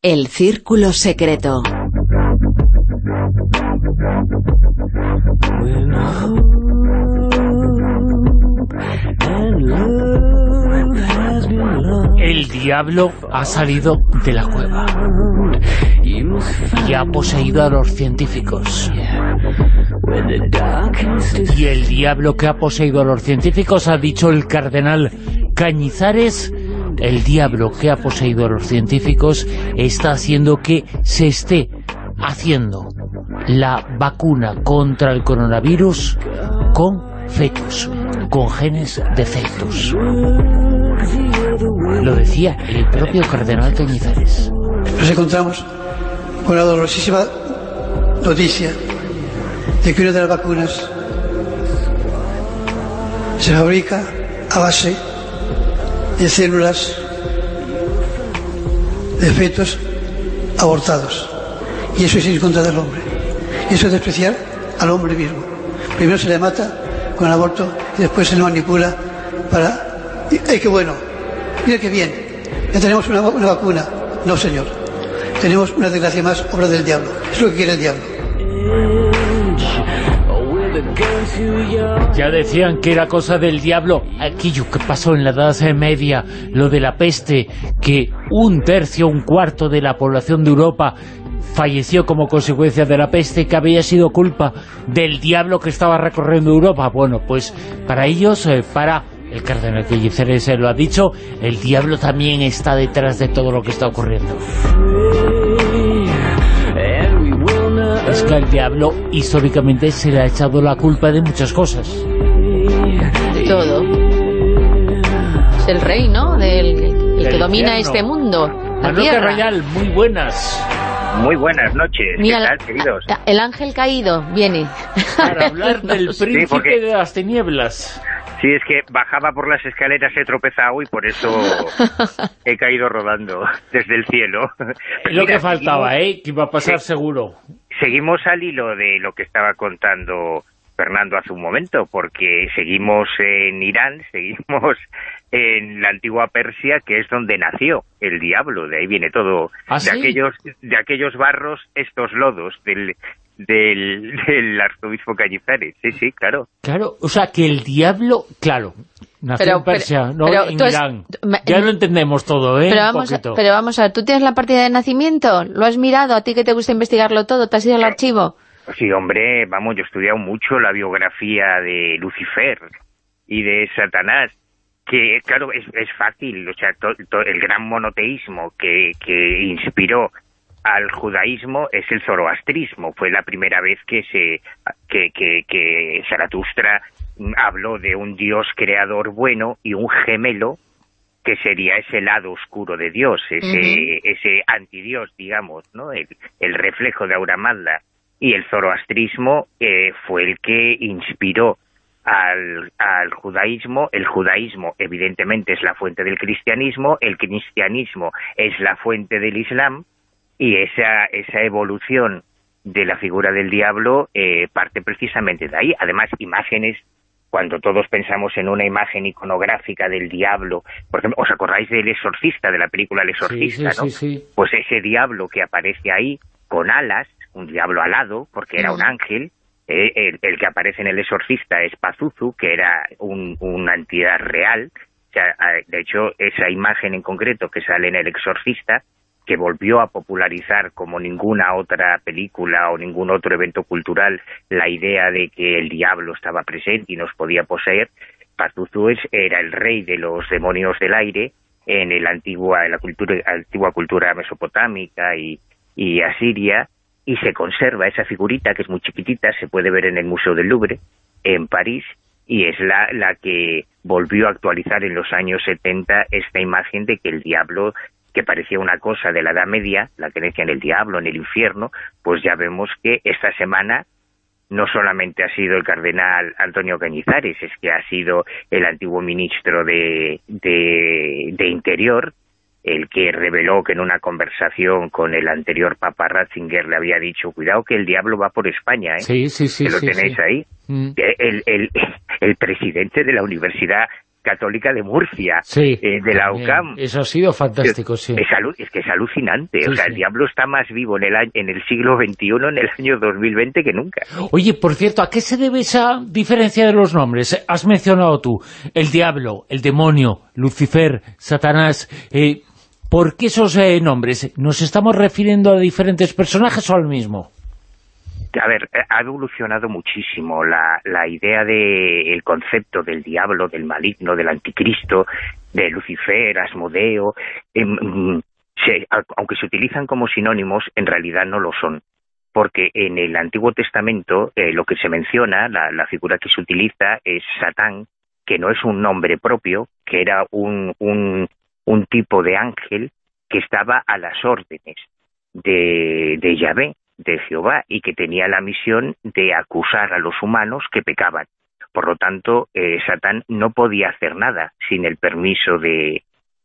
El círculo secreto. El diablo ha salido de la cueva y ha poseído a los científicos. Y el diablo que ha poseído a los científicos, ha dicho el cardenal Cañizares, el diablo que ha poseído a los científicos está haciendo que se esté haciendo la vacuna contra el coronavirus con fetos, con genes de fetos. Lo decía el propio cardenal Cañizares. Nos encontramos con la dolorosísima noticia de que una de las vacunas se fabrica a base de células de fetos abortados. Y eso es ir contra del hombre. Y eso es despreciar al hombre mismo. Primero se le mata con el aborto y después se le manipula para... ¡Ay, qué bueno! Mira qué bien. Ya tenemos una, una vacuna. No, señor. Tenemos una desgracia más, obra del diablo. Es lo que quiere el diablo. Ya decían que era cosa del diablo aquello que pasó en la Edad Media, lo de la peste, que un tercio, un cuarto de la población de Europa falleció como consecuencia de la peste que había sido culpa del diablo que estaba recorriendo Europa. Bueno, pues para ellos, eh, para el cardenal Pelliceres se lo ha dicho, el diablo también está detrás de todo lo que está ocurriendo. Es que al diablo históricamente se le ha echado la culpa de muchas cosas. Todo. Es el rey, ¿no? Del, el que domina este mundo. La Manuel. Carrayal, muy buenas. Muy buenas noches, Mira, ¿qué tal, queridos? El ángel caído viene. Para hablar del príncipe porque- de las tinieblas. Sí, es que bajaba por las escaleras, he tropezado y por eso he caído rodando desde el cielo. Lo Mira, que faltaba, ¿eh? Que iba a pasar Sí. seguro. Seguimos al hilo de lo que estaba contando Fernando hace un momento, porque seguimos en Irán, seguimos en la antigua Persia, que es donde nació el diablo, de ahí viene todo, ¿Ah, de aquellos de aquellos barros, estos lodos del, del, del arzobispo Cañizares, sí, sí, claro. Claro, o sea, que el diablo, claro, nació Pero- en Persia, pero- no pero en has- Irán. Ya lo entendemos todo, ¿eh? Pero vamos, a, pero vamos a ver, ¿tú tienes la partida de nacimiento? ¿Lo has mirado? ¿A ti que te gusta investigarlo todo? ¿Te has ido al archivo? Sí, hombre, vamos, yo he estudiado mucho la biografía de Lucifer y de Satanás, que claro, es, es fácil, o sea, to- to- el gran monoteísmo que, que inspiró al judaísmo es el zoroastrismo, fue la primera vez que se que, que, que Zaratustra habló de un dios creador bueno y un gemelo que sería ese lado oscuro de Dios, ese, ese antidios, digamos, ¿no? El, el reflejo de Aura Mazda. Y el zoroastrismo eh, fue el que inspiró al, al judaísmo. El judaísmo, evidentemente, es la fuente del cristianismo, el cristianismo es la fuente del islam, y esa, esa evolución de la figura del diablo eh, parte precisamente de ahí. Además, imágenes cuando todos pensamos en una imagen iconográfica del diablo, por ejemplo, ¿os acordáis del exorcista, de la película El exorcista, sí, no? sí, sí. Pues ese diablo que aparece ahí, con alas, un diablo alado, porque era un ángel, eh, el, el que aparece en El exorcista es Pazuzu, que era un, una entidad real, o sea, a- de hecho, esa imagen en concreto que sale en El exorcista, que volvió a popularizar como ninguna otra película o ningún otro evento cultural la idea de que el diablo estaba presente y nos podía poseer, Pazuzu era el rey de los demonios del aire en, el antigua, en la cultura, antigua cultura mesopotámica y, y asiria, y se conserva esa figurita que es muy chiquitita, se puede ver en el Museo del Louvre, en París, y es la, la que volvió a actualizar en los años 70 esta imagen de que el diablo que parecía una cosa de la Edad Media, la creencia en el diablo, en el infierno, pues ya vemos que esta semana no solamente ha sido el cardenal Antonio Cañizares, es que ha sido el antiguo ministro de, de, de Interior, el que reveló que en una conversación con el anterior Papa Ratzinger le había dicho, cuidado que el diablo va por España, ¿eh? Sí, sí, sí. que lo sí, tenéis sí. ahí. Mm. El, el, el presidente de la Universidad Católica de Murcia, sí, eh, de la UCAM. Eso ha sido fantástico, sí. Es, es que es alucinante. o sea, el diablo está más vivo en el, en el siglo XXI, en el año 2020, que nunca. Oye, por cierto, ¿a qué se debe esa diferencia de los nombres? Has mencionado tú el diablo, el demonio, Lucifer, Satanás... Eh, ¿Por qué esos eh, nombres? ¿Nos estamos refiriendo a diferentes personajes o al mismo? A ver, eh, ha evolucionado muchísimo la, la idea del el concepto del diablo, del maligno, del anticristo, de Lucifer, Asmodeo, em, mm, aunque se utilizan como sinónimos, en realidad no lo son. Porque en el Antiguo Testamento eh, lo que se menciona, la, la, figura que se utiliza es Satán, que no es un nombre propio, que era un, un, un tipo de ángel que estaba a las órdenes de, de Yahvé, de Jehová, y que tenía la misión de acusar a los humanos que pecaban. Por lo tanto, eh, Satán no podía hacer nada sin el permiso de,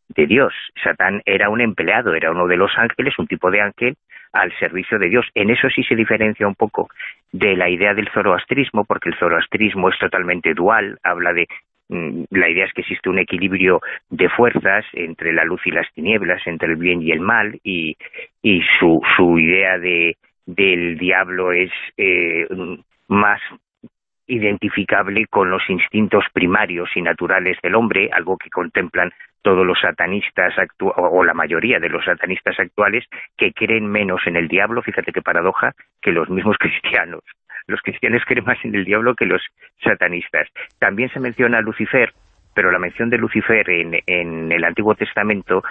de Dios. Satán era un empleado, era uno de los ángeles, un tipo de ángel al servicio de Dios. En eso sí se diferencia un poco de la idea del zoroastrismo, porque el zoroastrismo es totalmente dual, habla de Mm, la idea es que existe un equilibrio de fuerzas entre la luz y las tinieblas, entre el bien y el mal, y, y su, su idea de, del diablo es eh, más identificable con los instintos primarios y naturales del hombre, algo que contemplan todos los satanistas o la mayoría de los satanistas actuales que creen menos en el diablo, fíjate qué paradoja, que los mismos cristianos los cristianos creen más en el diablo que los satanistas. También se menciona a Lucifer, pero la mención de Lucifer en, el Antiguo Testamento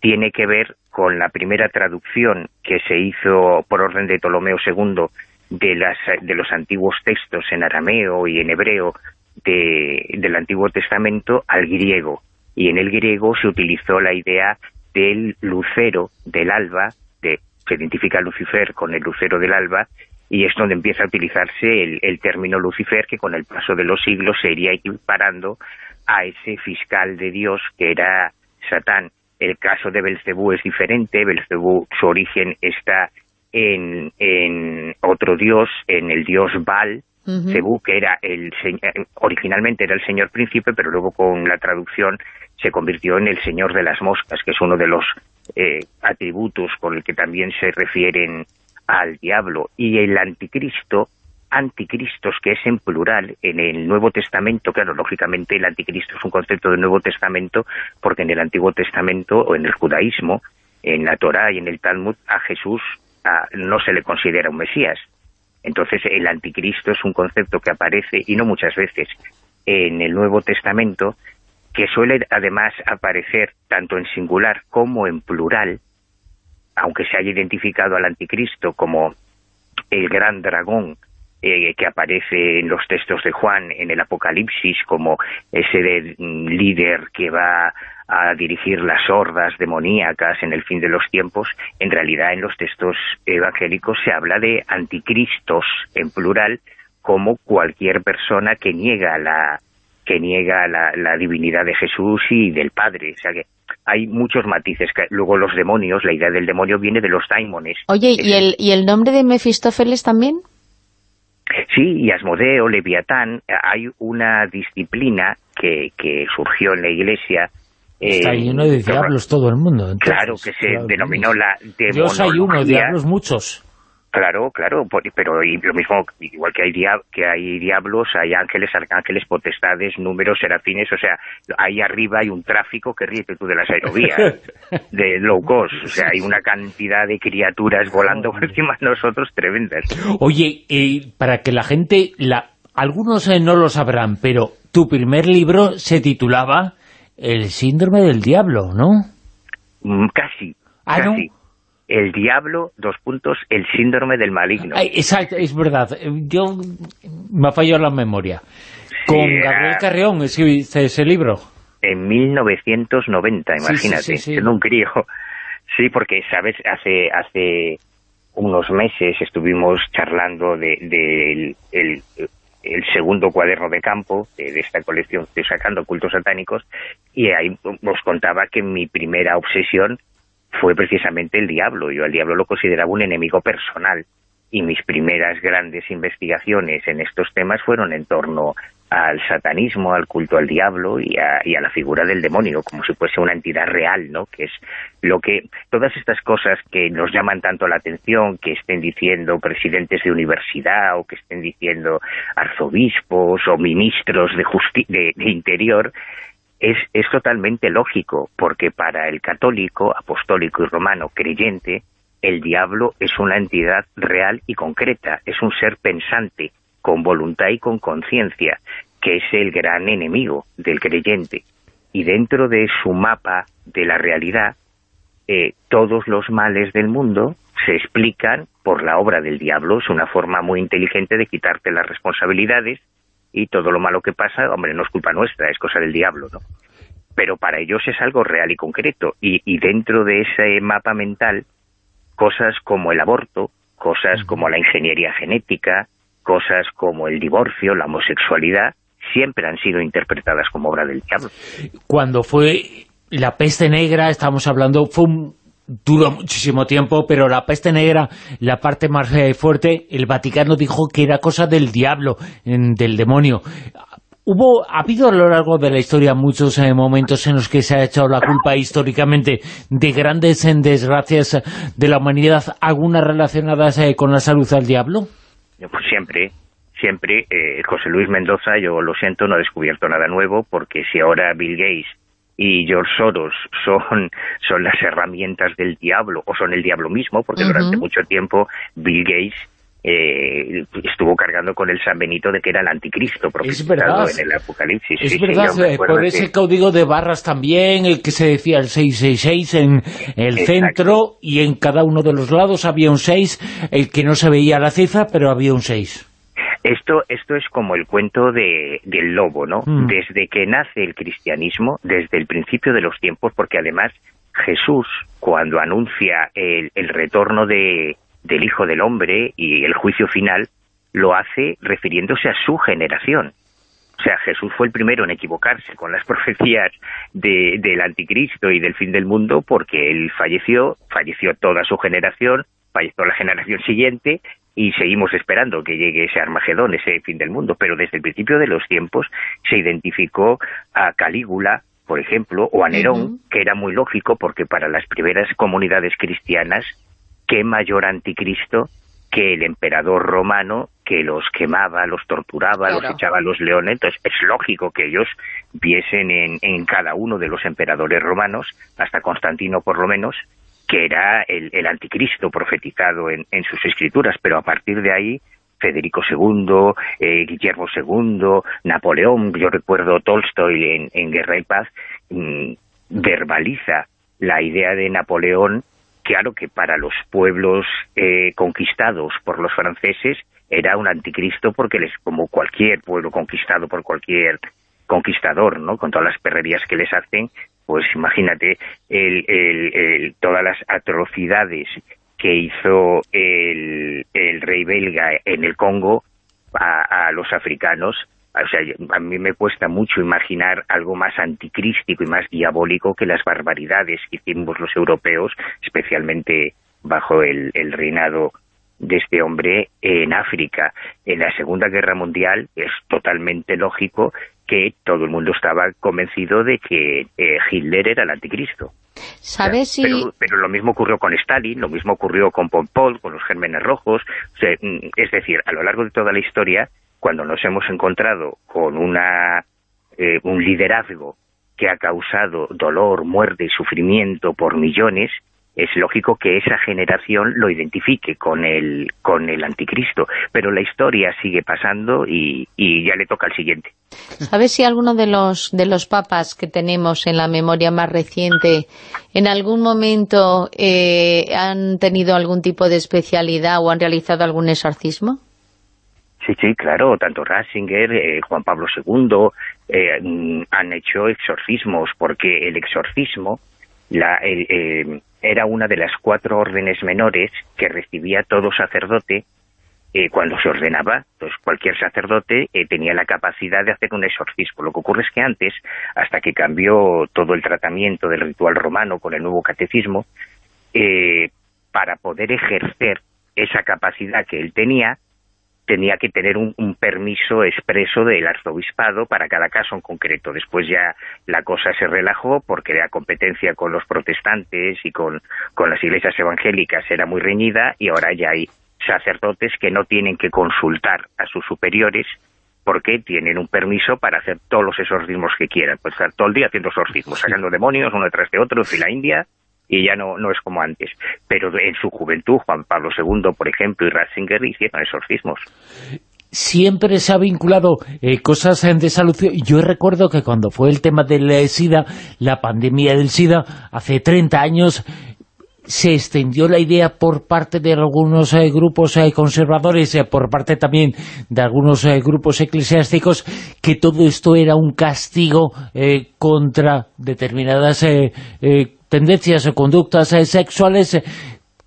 tiene que ver con la primera traducción que se hizo por orden de Ptolomeo II de, las, de los antiguos textos en arameo y en hebreo del Antiguo Testamento al griego. Y en el griego se utilizó la idea del lucero del alba, de, se identifica Lucifer con el lucero del alba, y es donde empieza a utilizarse el, término Lucifer, que con el paso de los siglos se iría equiparando a ese fiscal de Dios que era Satán. El caso de Belcebú es diferente, Belcebú su origen está en, en otro dios, en el dios Baal, Cebú, que era el originalmente era el señor príncipe, pero luego con la traducción se convirtió en el señor de las moscas, que es uno de los eh, atributos con el que también se refieren al diablo. Y el anticristo, anticristos, que es en plural en el Nuevo Testamento, claro, lógicamente el anticristo es un concepto del Nuevo Testamento, porque en el Antiguo Testamento o en el judaísmo, en la Torá y en el Talmud, a Jesús no se le considera un Mesías. Entonces el anticristo es un concepto que aparece, y no muchas veces, en el Nuevo Testamento, que suele además aparecer tanto en singular como en plural, aunque se haya identificado al anticristo como el gran dragón eh, que aparece en los textos de Juan en el Apocalipsis como ese líder que va a dirigir las hordas demoníacas en el fin de los tiempos, en realidad en los textos evangélicos se habla de anticristos en plural como cualquier persona que niega la que niega la, la divinidad de Jesús y del Padre. O sea que hay muchos matices. Luego los demonios, la idea del demonio viene de los daimones. Oye, ¿y el, ¿y el nombre de Mefistófeles también? Sí, y Asmodeo, Leviatán, hay una disciplina que, que surgió en la Iglesia Está eh, lleno de diablos todo el mundo. claro, que se denominó la demonología. Dios hay uno, diablos muchos. Claro, claro, pero y lo mismo, igual que hay, que hay diablos, hay ángeles, arcángeles, potestades, números, serafines, o sea, ahí arriba hay un tráfico que ríete tú de las aerovías, de low cost, o sea, hay una cantidad de criaturas volando por encima de nosotros tremendas. Oye, eh, para que la gente, la, algunos eh, no lo sabrán, pero tu primer libro se titulaba El síndrome del diablo, ¿no? Mm, casi, ¿Ah, casi el diablo, dos puntos, el síndrome del maligno. exacto, es verdad. Yo me ha fallado la memoria. Con Gabriel Carreón escribiste ese libro. En 1990, imagínate, siendo un crío. Sí, porque, ¿sabes? Hace hace unos meses estuvimos charlando de, el, segundo cuaderno de campo de, esta colección, estoy sacando cultos satánicos, y ahí os contaba que mi primera obsesión fue precisamente el diablo. Yo al diablo lo consideraba un enemigo personal y mis primeras grandes investigaciones en estos temas fueron en torno al satanismo, al culto al diablo y a, la figura del demonio, como si fuese una entidad real, ¿no? Que es lo que... Todas estas cosas que nos llaman tanto la atención, que estén diciendo presidentes de universidad o que estén diciendo arzobispos o ministros de, de, de interior, es, totalmente lógico, porque para el católico, apostólico y romano creyente, el diablo es una entidad real y concreta, es un ser pensante, con voluntad y con conciencia, que es el gran enemigo del creyente. Y dentro de su mapa de la realidad, eh, todos los males del mundo se explican por la obra del diablo. Es una forma muy inteligente de quitarte las responsabilidades y todo lo malo que pasa, hombre, no es culpa nuestra, es cosa del diablo, ¿no? Pero para ellos es algo real y concreto. Y, y dentro de ese mapa mental, cosas como el aborto, cosas como la ingeniería genética, cosas como el divorcio, la homosexualidad, siempre han sido interpretadas como obra del diablo. Cuando fue la peste negra, estamos hablando, fue un, duró muchísimo tiempo, pero la peste negra, la parte más eh, fuerte, el Vaticano dijo que era cosa del diablo, del demonio. Hubo, ha habido a lo largo de la historia muchos eh, momentos en los que se ha echado la culpa históricamente de grandes desgracias de la humanidad, algunas relacionadas eh, con la salud al diablo? Pues siempre, siempre. Eh, José Luis Mendoza, yo lo siento, no ha descubierto nada nuevo, porque si ahora Bill Gates y George Soros son, son las herramientas del diablo, o son el diablo mismo, porque durante mucho tiempo Bill Gates eh, estuvo cargando con el San Benito de que era el anticristo profetizado en el Apocalipsis. Es verdad, eh, por ese código de barras también, el que se decía el 666 en el centro y en cada uno de los lados había un 6, el que no se veía la cifra, pero había un 6. Esto, esto es como el cuento de, del lobo, ¿no? Mm. Desde que nace el cristianismo, desde el principio de los tiempos, porque además Jesús, cuando anuncia el, el retorno de, del Hijo del Hombre y el juicio final, lo hace refiriéndose a su generación. O sea, Jesús fue el primero en equivocarse con las profecías de, del anticristo y del fin del mundo porque él falleció, falleció toda su generación, falleció la generación siguiente y seguimos esperando que llegue ese Armagedón, ese fin del mundo. Pero desde el principio de los tiempos se identificó a Calígula, por ejemplo, o a Nerón, que era muy lógico porque para las primeras comunidades cristianas qué mayor anticristo que el emperador romano que los quemaba, los torturaba, los echaba a los leones. Entonces es lógico que ellos viesen en, cada uno de los emperadores romanos, hasta Constantino por lo menos, que era el, anticristo profetizado en, sus escrituras, pero a partir de ahí Federico II, eh, Guillermo II, Napoleón, yo recuerdo Tolstoy en, Guerra y Paz, mm, verbaliza la idea de Napoleón claro que para los pueblos eh, conquistados por los franceses era un anticristo porque les como cualquier pueblo conquistado por cualquier conquistador, ¿no? Con todas las perrerías que les hacen, pues imagínate el, todas las atrocidades que hizo el, rey belga en el Congo a los africanos, o sea, a mí me cuesta mucho imaginar algo más anticrístico y más diabólico que las barbaridades que hicimos los europeos, especialmente bajo el, reinado de este hombre en África. En la Segunda Guerra Mundial es totalmente lógico que todo el mundo estaba convencido de que eh, Hitler era el anticristo. ¿Sabes si...? Pero, lo mismo ocurrió con Stalin, lo mismo ocurrió con Pol Pot, con los gérmenes rojos. Mm, es decir, a lo largo de toda la historia cuando nos hemos encontrado con una, eh, un liderazgo que ha causado dolor, muerte y sufrimiento por millones, es lógico que esa generación lo identifique con el, con el anticristo, pero la historia sigue pasando y, ya le toca al siguiente. ¿Sabes si alguno de los, de los papas que tenemos en la memoria más reciente en algún momento eh, han tenido algún tipo de especialidad o han realizado algún exorcismo? Sí, sí, claro, tanto Ratzinger, eh, Juan Pablo II, eh, mm, han hecho exorcismos, porque el exorcismo la, eh, era una de las cuatro órdenes menores que recibía todo sacerdote cuando se ordenaba. Entonces, cualquier sacerdote tenía la capacidad de hacer un exorcismo. Lo que ocurre es que antes, hasta que cambió todo el tratamiento del ritual romano con el nuevo catecismo, para poder ejercer esa capacidad que él tenía, tenía que tener un, permiso expreso del arzobispado para cada caso en concreto. Después ya la cosa se relajó porque la competencia con los protestantes y con, con las iglesias evangélicas era muy reñida y ahora ya hay sacerdotes que no tienen que consultar a sus superiores porque tienen un permiso para hacer todos los exorcismos que quieran. Pues estar todo el día haciendo exorcismos, sacando demonios uno detrás de otro, en la India, y ya no, no es como antes. Pero en su juventud, Juan Pablo II, por ejemplo, y Ratzinger hicieron exorcismos siempre se ha vinculado eh, cosas de salud. Yo recuerdo que cuando fue el tema del eh, SIDA, la pandemia del SIDA, hace 30 años, se extendió la idea por parte de algunos eh, grupos conservadores, por parte también de algunos grupos eclesiásticos, que todo esto era un castigo contra determinadas tendencias o conductas eh, sexuales eh,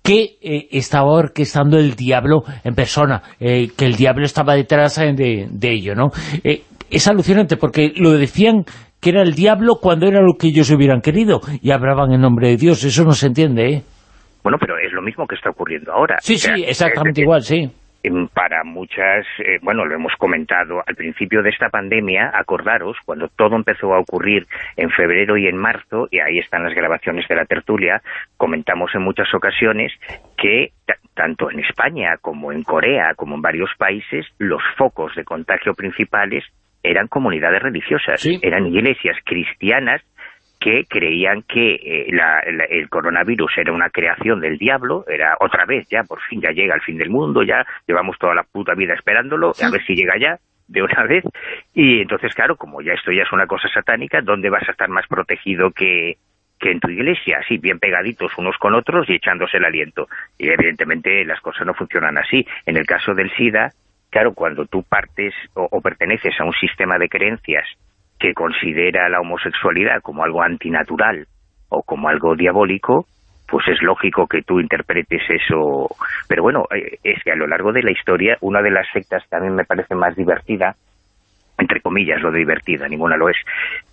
que eh, estaba orquestando el diablo en persona, que el diablo estaba detrás de, ello, ¿no? es alucinante porque lo decían que era el diablo cuando era lo que ellos hubieran querido y hablaban en nombre de Dios, eso no se entiende, ¿eh? Bueno, pero es lo mismo que está ocurriendo ahora. Sí, sí, exactamente igual, sí para muchas, eh, bueno, lo hemos comentado al principio de esta pandemia, acordaros, cuando todo empezó a ocurrir en febrero y en marzo, y ahí están las grabaciones de la tertulia, comentamos en muchas ocasiones que tanto en España como en Corea, como en varios países, los focos de contagio principales eran comunidades religiosas, eran iglesias cristianas que creían que eh, el coronavirus era una creación del diablo, era otra vez ya, por fin ya llega el fin del mundo, ya llevamos toda la puta vida esperándolo, a ver si llega ya de una vez, y entonces claro, como ya esto ya es una cosa satánica, ¿dónde vas a estar más protegido que, que en tu iglesia, así bien pegaditos unos con otros y echándose el aliento? Y evidentemente las cosas no funcionan así. En el caso del SIDA, claro, cuando tú partes o perteneces a un sistema de creencias que considera la homosexualidad como algo antinatural o como algo diabólico, pues es lógico que tú interpretes eso. Pero bueno, eh, es que a lo largo de la historia, una de las sectas que a mí me parece más divertida, entre comillas lo de divertida, ninguna lo es,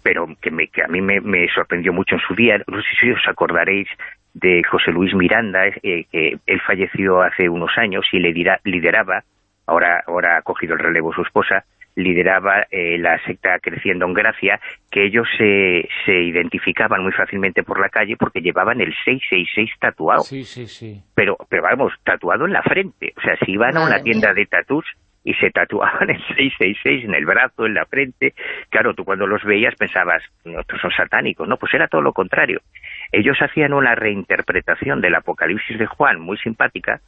pero que, me, que a mí me, sorprendió mucho en su día, no sé si os acordaréis de José Luis Miranda, eh, que él falleció hace unos años y le lideraba, ahora, ahora ha cogido el relevo su esposa, lideraba eh, la secta Creciendo en Gracia, que ellos se, se identificaban muy fácilmente por la calle porque llevaban el 666 tatuado. Sí, sí, sí. Pero, pero vamos, tatuado en la frente. O sea, si iban a una tienda de tatus y se tatuaban el 666 en el brazo, en la frente, claro, tú cuando los veías pensabas, estos son satánicos, no, pues era todo lo contrario. Ellos hacían una reinterpretación del Apocalipsis de Juan muy simpática,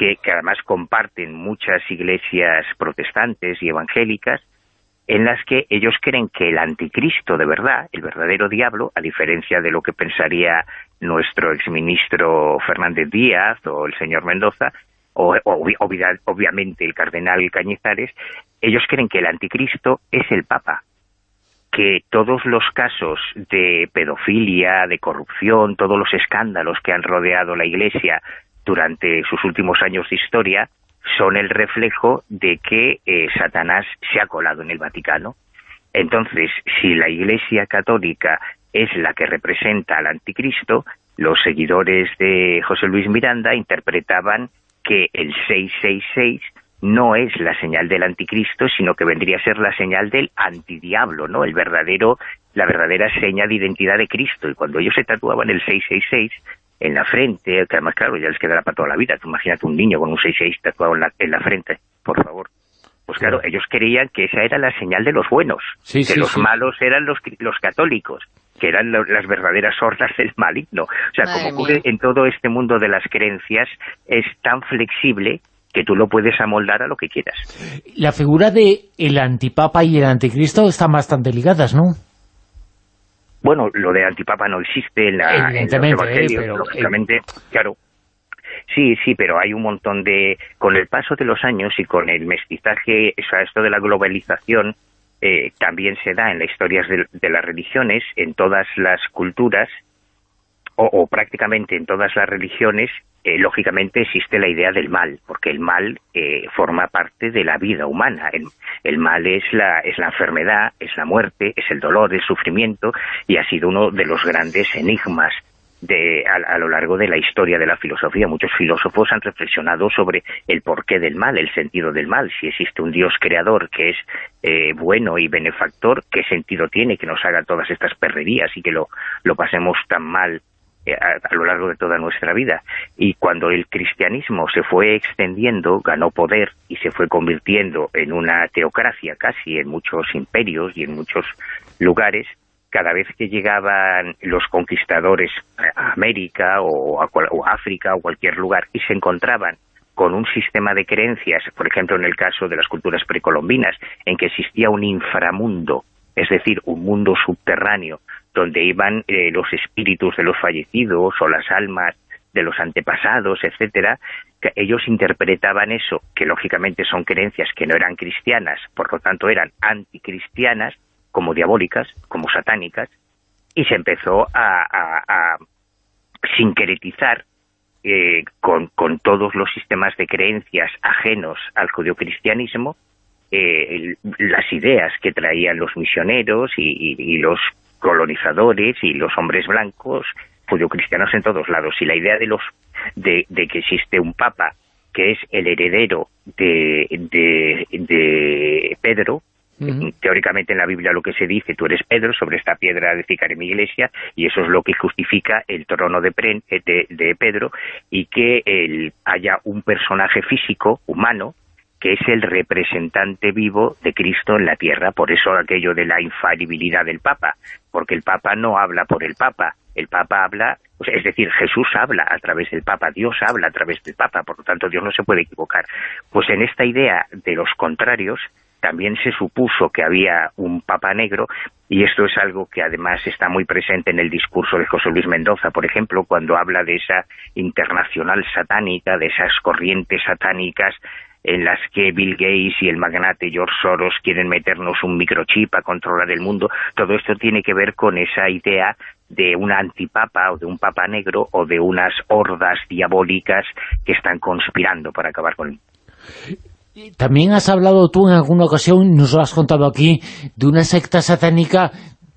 que, además comparten muchas iglesias protestantes y evangélicas, en las que ellos creen que el anticristo de verdad, el verdadero diablo, a diferencia de lo que pensaría nuestro exministro Fernández Díaz o el señor Mendoza, o, obviamente el cardenal Cañizares, ellos creen que el anticristo es el Papa, que todos los casos de pedofilia, de corrupción, todos los escándalos que han rodeado la Iglesia durante sus últimos años de historia son el reflejo de que eh, Satanás se ha colado en el Vaticano. Entonces, si la Iglesia Católica es la que representa al anticristo, los seguidores de José Luis Miranda interpretaban que el 666 no es la señal del anticristo, sino que vendría a ser la señal del antidiablo, ¿no? El verdadero, la verdadera seña de identidad de Cristo. Y cuando ellos se tatuaban el 666, en la frente, que además, claro, ya les quedará para toda la vida. Tú imagínate un niño con un 6-6 tatuado en la, en la frente, por favor. Pues claro, ellos creían que esa era la señal de los buenos, que los malos eran los, los católicos, que eran las verdaderas hordas del maligno. O sea, como ocurre en todo este mundo de las creencias, es tan flexible que tú lo puedes amoldar a lo que quieras. La figura de el antipapa y el anticristo están bastante ligadas, ¿no? Bueno, lo de antipapa no existe en, la, en los evangelios, lógicamente, claro. Sí, sí, pero hay un montón de... Con el paso de los años y con el mestizaje, o sea, esto de la globalización, eh, también se da en las historias de, las religiones, en todas las culturas, o, prácticamente en todas las religiones, eh, lógicamente existe la idea del mal, porque el mal eh, forma parte de la vida humana. El, mal es la, es la enfermedad, es la muerte, es el dolor, el sufrimiento, y ha sido uno de los grandes enigmas de, a, lo largo de la historia de la filosofía. Muchos filósofos han reflexionado sobre el porqué del mal, el sentido del mal. Si existe un Dios creador que es eh, bueno y benefactor, ¿qué sentido tiene que nos haga todas estas perrerías y que lo, lo pasemos tan mal eh, a, lo largo de toda nuestra vida. Y cuando el cristianismo se fue extendiendo, ganó poder y se fue convirtiendo en una teocracia casi en muchos imperios y en muchos lugares, cada vez que llegaban los conquistadores a América o a, África o cualquier lugar y se encontraban con un sistema de creencias, por ejemplo en el caso de las culturas precolombinas, en que existía un inframundo, es decir, un mundo subterráneo, donde iban eh, los espíritus de los fallecidos o las almas de los antepasados, etcétera, ellos interpretaban eso, que lógicamente son creencias que no eran cristianas, por lo tanto eran anticristianas, como diabólicas, como satánicas, y se empezó a, sincretizar eh, con, con, todos los sistemas de creencias ajenos al judeocristianismo, eh, las ideas que traían los misioneros y, los colonizadores y los hombres blancos judeocristianos en todos lados. Y la idea de, los, de, de que existe un papa que es el heredero de, de, de Pedro, Teóricamente en la Biblia lo que se dice, tú eres Pedro, sobre esta piedra edificaré mi iglesia, y eso es lo que justifica el trono de, de, Pedro, y que haya un personaje físico, humano, que es el representante vivo de Cristo en la tierra. Por eso aquello de la infalibilidad del Papa, porque el Papa no habla por el Papa, el Papa habla, es decir, Jesús habla a través del Papa, Dios habla a través del Papa, por lo tanto Dios no se puede equivocar. Pues en esta idea de los contrarios, también se supuso que había un Papa negro, y esto es algo que además está muy presente en el discurso de José Luis Mendoza, por ejemplo, cuando habla de esa internacional satánica, de esas corrientes satánicas en las que Bill Gates y el magnate George Soros quieren meternos un microchip a controlar el mundo, todo esto tiene que ver con esa idea de un antipapa o de un papa negro o de unas hordas diabólicas que están conspirando para acabar con mundo. También has hablado tú en alguna ocasión, nos lo has contado aquí, de una secta satánica,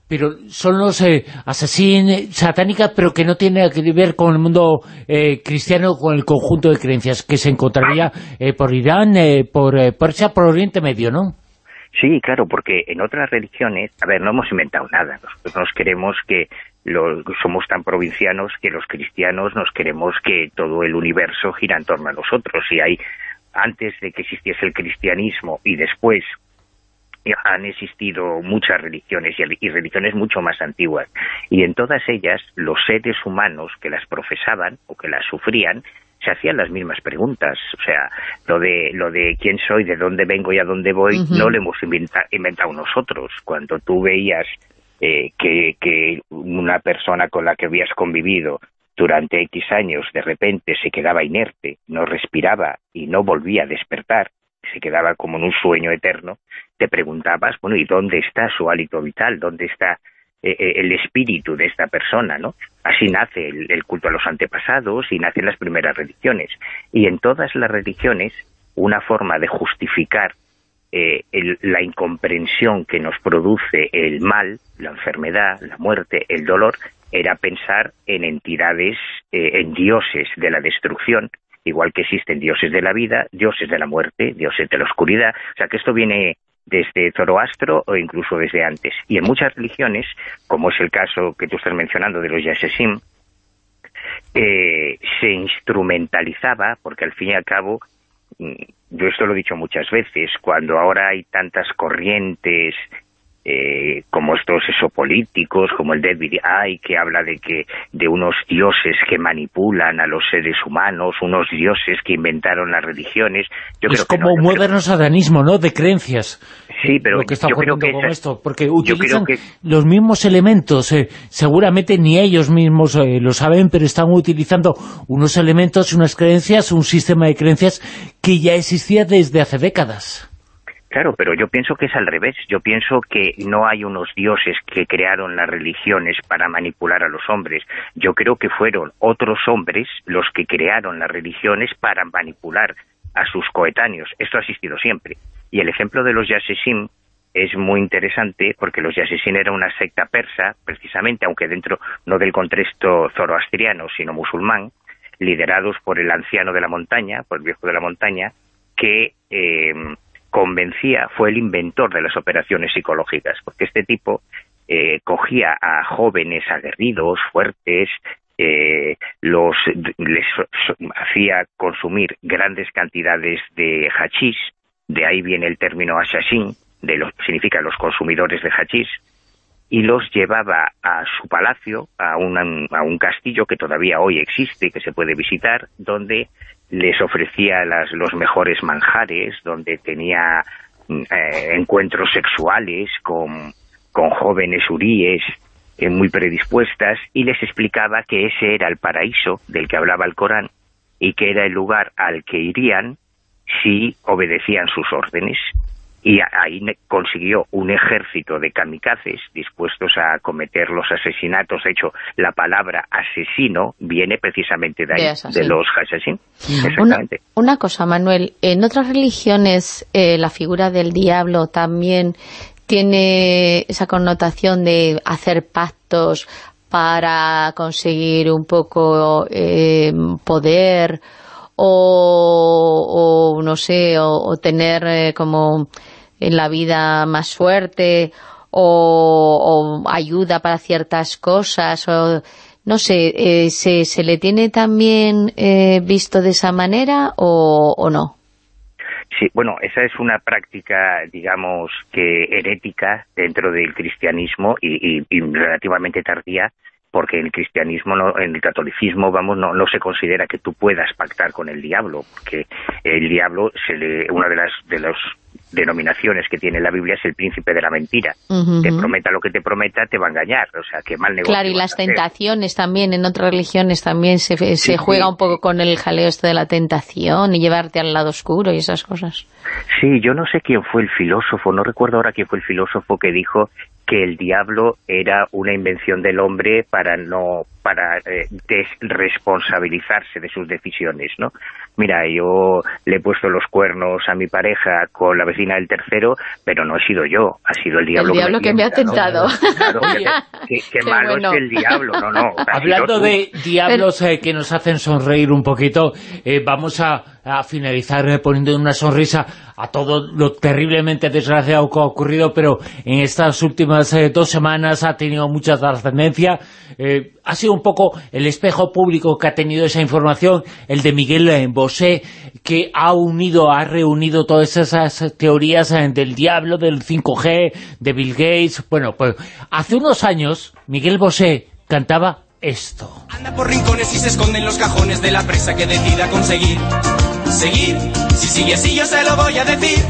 pero son los eh, asesinos satánica, pero que no tiene que ver con el mundo eh, cristiano, con el conjunto de creencias que se encontraría eh, por Irán, por Persia, por Oriente Medio, ¿no? Sí, claro, porque en otras religiones, a ver, no hemos inventado nada, nosotros nos queremos que somos tan provincianos que los cristianos nos queremos que todo el universo gira en torno a nosotros y hay antes de que existiese el cristianismo y después han existido muchas religiones y, religiones mucho más antiguas. Y en todas ellas los seres humanos que las profesaban o que las sufrían se hacían las mismas preguntas, o sea, lo de lo de quién soy, de dónde vengo y a dónde voy, no lo hemos inventado nosotros. Cuando tú veías eh, que, que una persona con la que habías convivido durante X años de repente se quedaba inerte, no respiraba y no volvía a despertar, se quedaba como en un sueño eterno, te preguntabas, bueno, ¿y dónde está su hálito vital? ¿Dónde está eh, eh, el espíritu de esta persona? ¿no? Así nace el, culto a los antepasados y nacen las primeras religiones. Y en todas las religiones, una forma de justificar eh, la incomprensión que nos produce el mal, la enfermedad, la muerte, el dolor, era pensar en entidades, eh, en dioses de la destrucción, igual que existen dioses de la vida, dioses de la muerte, dioses de la oscuridad. O sea, que esto viene desde Zoroastro o incluso desde antes. Y en muchas religiones, como es el caso que tú estás mencionando de los Yasesim, eh, se instrumentalizaba, porque al fin y al cabo, mm, yo esto lo he dicho muchas veces, cuando ahora hay tantas corrientes eh, como estos exopolíticos, como el David Icke, que habla de que de unos dioses que manipulan a los seres humanos, unos dioses que inventaron las religiones. es como un moderno satanismo, ¿no?, de creencias. Sí, pero lo que está ocurriendo con esto, porque utilizan los mismos elementos, eh, seguramente ni ellos mismos eh, lo saben, pero están utilizando unos elementos, unas creencias, un sistema de creencias que ya existía desde hace décadas. Claro, pero yo pienso que es al revés. Yo pienso que no hay unos dioses que crearon las religiones para manipular a los hombres. Yo creo que fueron otros hombres los que crearon las religiones para manipular a sus coetáneos. Esto ha existido siempre. Y el ejemplo de los Yasesim es muy interesante porque los Yasesin era una secta persa, precisamente, aunque dentro no del contexto zoroastriano, sino musulmán, liderados por el anciano de la montaña, por el viejo de la montaña, que eh, convencía, fue el inventor de las operaciones psicológicas, porque este tipo eh, cogía a jóvenes aguerridos, fuertes, eh, los les hacía consumir grandes cantidades de hachís, de ahí viene el término assassin, de los, significa los consumidores de hachís, y los llevaba a su palacio, a, a un castillo que todavía hoy existe que se puede visitar, donde les ofrecía las, los mejores manjares, donde tenía eh, encuentros sexuales con, jóvenes uríes eh, muy predispuestas y les explicaba que ese era el paraíso del que hablaba el Corán y que era el lugar al que irían si obedecían sus órdenes y ahí consiguió un ejército de kamikazes dispuestos a cometer los asesinatos. De hecho, la palabra asesino viene precisamente de ahí, de, los asesinos. Exactamente. Una, cosa, Manuel, en otras religiones eh, la figura del diablo también tiene esa connotación de hacer pactos para conseguir un poco eh, poder o, no sé, o, tener eh, como en la vida más suerte o, ayuda para ciertas cosas o no sé, eh, ¿se, ¿se, le tiene también eh, visto de esa manera o, no? Sí, bueno, esa es una práctica, digamos, que herética dentro del cristianismo y, y, relativamente tardía, porque en el cristianismo, no, en el catolicismo, vamos, no, no se considera que tú puedas pactar con el diablo, porque el diablo, se le, una de las de los denominaciones que tiene la Biblia es el príncipe de la mentira. Te prometa lo que te prometa, te va a engañar. O sea, qué mal negocio. Claro, y las tentaciones también, en otras religiones también se, se juega un poco con el jaleo este de la tentación y llevarte al lado oscuro y esas cosas. Sí, yo no sé quién fue el filósofo, no recuerdo ahora quién fue el filósofo que dijo que el diablo era una invención del hombre para no para eh, desresponsabilizarse de sus decisiones, ¿no? Mira, yo le he puesto los cuernos a mi pareja con la vecina del tercero, pero no he sido yo, ha sido el diablo, el diablo que, me, ha tentado. qué, malo es el diablo, no, no. Hablando de diablos eh, que nos hacen sonreír un poquito, eh, vamos a, finalizar poniendo una sonrisa a todo lo terriblemente desgraciado que ha ocurrido, pero en estas últimas dos semanas ha tenido mucha trascendencia. ha sido un poco el espejo público que ha tenido esa información, el de Miguel Bosé, que ha unido, ha reunido todas esas teorías eh, del diablo, del 5G, de Bill Gates. Bueno, pues hace unos años Miguel Bosé cantaba esto. Anda por rincones y se esconde en los cajones de la presa que decida conseguir. Seguir, si sigue así yo se lo voy a decir.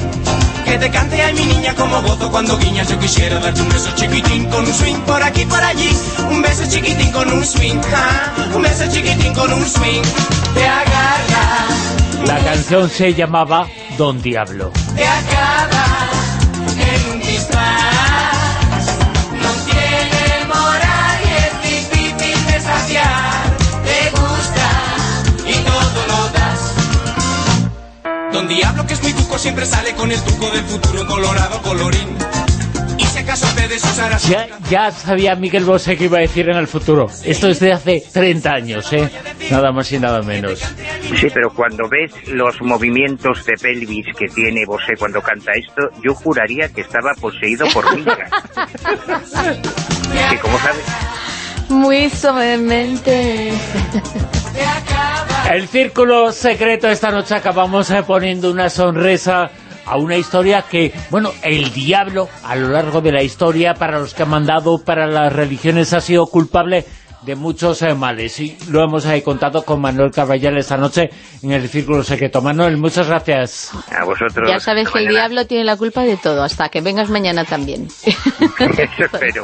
Que te cante a mi niña como gozo cuando guiñas. Yo quisiera darte un beso chiquitín con un swing por aquí por allí. Un beso chiquitín con un swing, un beso chiquitín con un swing. Te agarra. La canción se llamaba Don Diablo. Te acaba en un dispás Don Diablo que es muy siempre sale con el truco del futuro colorado colorín. Y si acaso te desusarás... Ya, ya sabía Miguel Bosé que iba a decir en el futuro. Esto es de hace 30 años, ¿eh? Nada más y nada menos. Sí, pero cuando ves los movimientos de pelvis que tiene Bosé cuando canta esto, yo juraría que estaba poseído por Mika. que como sabes... Muy suavemente. El círculo secreto esta noche acabamos eh, poniendo una sonrisa a una historia que, bueno, el diablo a lo largo de la historia, para los que han mandado, para las religiones, ha sido culpable de muchos eh, males. Y lo hemos eh, contado con Manuel Caballal esta noche en el Círculo Secreto. Manuel, muchas gracias. A vosotros. Ya sabes que el diablo tiene la culpa de todo, hasta que vengas mañana también. Eso espero.